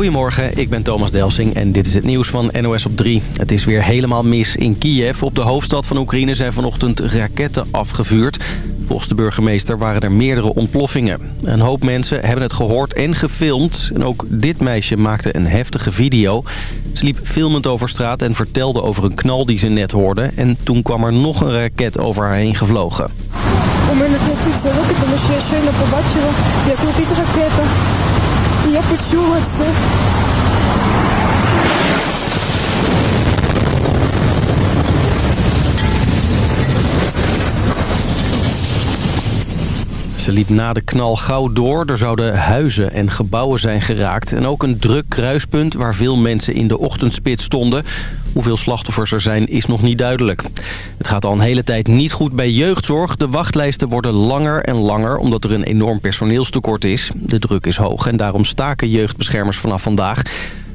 Goedemorgen, ik ben Thomas Delsing en dit is het nieuws van NOS op 3. Het is weer helemaal mis in Kiev. Op de hoofdstad van Oekraïne zijn vanochtend raketten afgevuurd. Volgens de burgemeester waren er meerdere ontploffingen. Een hoop mensen hebben het gehoord en gefilmd. En ook dit meisje maakte een heftige video. Ze liep filmend over straat en vertelde over een knal die ze net hoorde. En toen kwam er nog een raket over haar heen gevlogen. Я почула це. Ze liep na de knal gauw door. Er zouden huizen en gebouwen zijn geraakt. En ook een druk kruispunt waar veel mensen in de ochtendspits stonden. Hoeveel slachtoffers er zijn is nog niet duidelijk. Het gaat al een hele tijd niet goed bij jeugdzorg. De wachtlijsten worden langer en langer omdat er een enorm personeelstekort is. De druk is hoog en daarom staken jeugdbeschermers vanaf vandaag.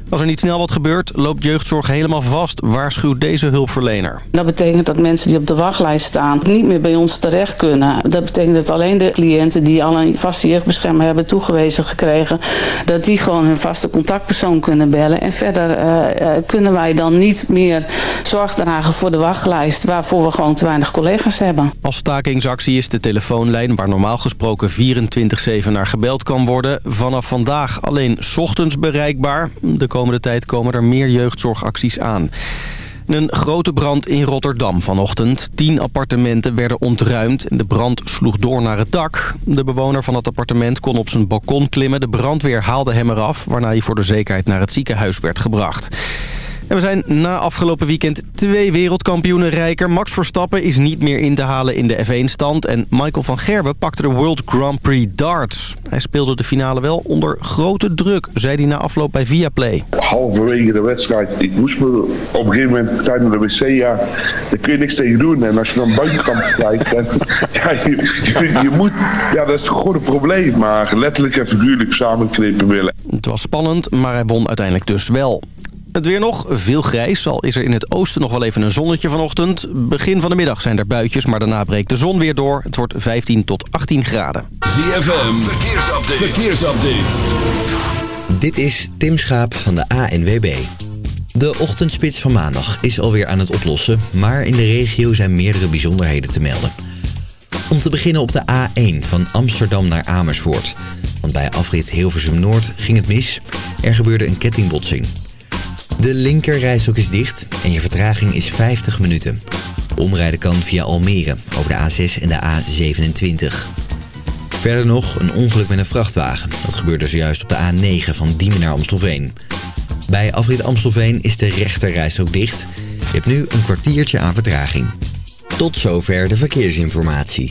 Als er niet snel wat gebeurt, loopt jeugdzorg helemaal vast, waarschuwt deze hulpverlener. Dat betekent dat mensen die op de wachtlijst staan niet meer bij ons terecht kunnen. Dat betekent dat alleen de cliënten die al een vaste jeugdbeschermer hebben toegewezen gekregen, dat die gewoon hun vaste contactpersoon kunnen bellen. En verder uh, kunnen wij dan niet meer zorg dragen voor de wachtlijst, waarvoor we gewoon te weinig collega's hebben. Als stakingsactie is de telefoonlijn, waar normaal gesproken 24-7 naar gebeld kan worden, vanaf vandaag alleen 's ochtends bereikbaar. De komende tijd komen er meer jeugdzorgacties aan. Een grote brand in Rotterdam vanochtend. Tien appartementen werden ontruimd en de brand sloeg door naar het dak. De bewoner van het appartement kon op zijn balkon klimmen. De brandweer haalde hem eraf, waarna hij voor de zekerheid naar het ziekenhuis werd gebracht. En we zijn na afgelopen weekend twee wereldkampioenen rijker. Max Verstappen is niet meer in te halen in de F1-stand. En Michael van Gerwen pakte de World Grand Prix darts. Hij speelde de finale wel onder grote druk, zei hij na afloop bij Viaplay. Halverwege de wedstrijd, ik moest me op een gegeven moment tijdens de wc, ja, daar kun je niks tegen doen. En als je dan buitenkant kijkt, ja, je, je, je, moet, ja, dat is toch gewoon een probleem. Maar letterlijk en figuurlijk samenknippen willen. Het was spannend, maar hij won uiteindelijk dus wel. Het weer nog, veel grijs. Al is er in het oosten nog wel even een zonnetje vanochtend. Begin van de middag zijn er buitjes, maar daarna breekt de zon weer door. Het wordt 15 tot 18 graden. ZFM, verkeersupdate. verkeersupdate. Dit is Tim Schaap van de ANWB. De ochtendspits van maandag is alweer aan het oplossen... maar in de regio zijn meerdere bijzonderheden te melden. Om te beginnen op de A1 van Amsterdam naar Amersfoort. Want bij afrit Hilversum Noord ging het mis. Er gebeurde een kettingbotsing... De linkerrijstok is dicht en je vertraging is 50 minuten. Omrijden kan via Almere over de A6 en de A27. Verder nog een ongeluk met een vrachtwagen. Dat gebeurde zojuist op de A9 van Diemen naar Amstelveen. Bij afrit Amstelveen is de rechterrijstok dicht. Je hebt nu een kwartiertje aan vertraging. Tot zover de verkeersinformatie.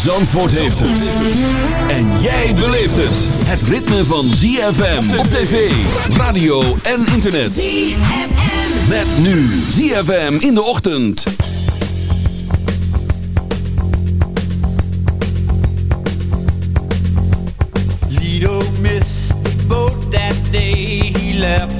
Zandvoort heeft het. En jij beleeft het. Het ritme van ZFM op tv, radio en internet. ZFM. Met nu ZFM in de ochtend. Lido missed the boat that day he left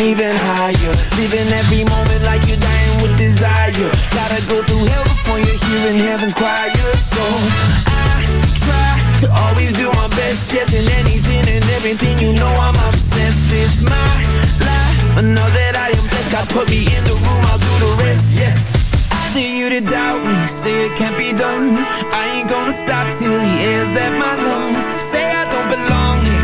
even higher. Living every moment like you're dying with desire. Gotta go through hell before you're hearing heaven's choir. So I try to always do my best, yes, in anything and everything. You know I'm obsessed. It's my life. I know that I am blessed. God put me in the room, I'll do the rest. Yes. Dare you to doubt me, say it can't be done. I ain't gonna stop till the air's left my lungs. Say I don't belong here,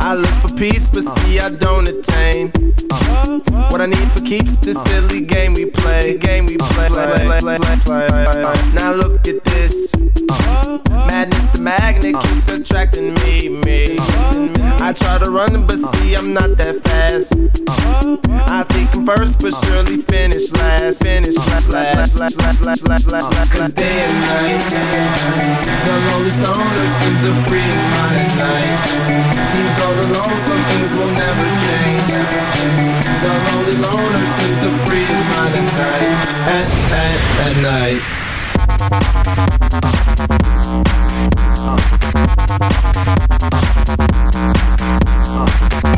I look for peace, but see I don't attain. What I need for keeps this silly game we play, game we play. play, play, play. Now look at this. Madness, the magnet keeps attracting me, me. I try to run, but see I'm not that fast. I think I'm first, but surely finish last, finish last, last, last, last, last, last, last, last. Cause day and night, the lonely stoner seems to free mind at night. He's all alone, some things will never change. The lonely loner seems to free his mind at night, at, at, at night. at,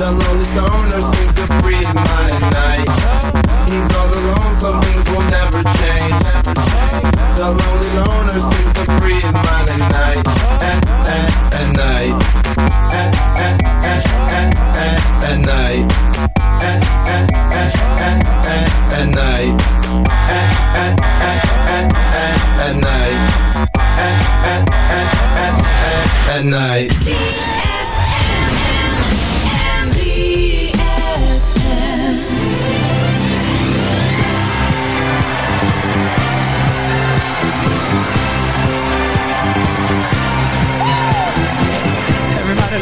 The lonely stoner seems to free his mind at night. He's all alone, some things will never change. The lonely loner seems to free his mind at night. At, at, at night. At, at, at, at, at, at night. At, at, at, at, at, at night. At, at, at, at, at, at night. At, at, at, at, at, at night.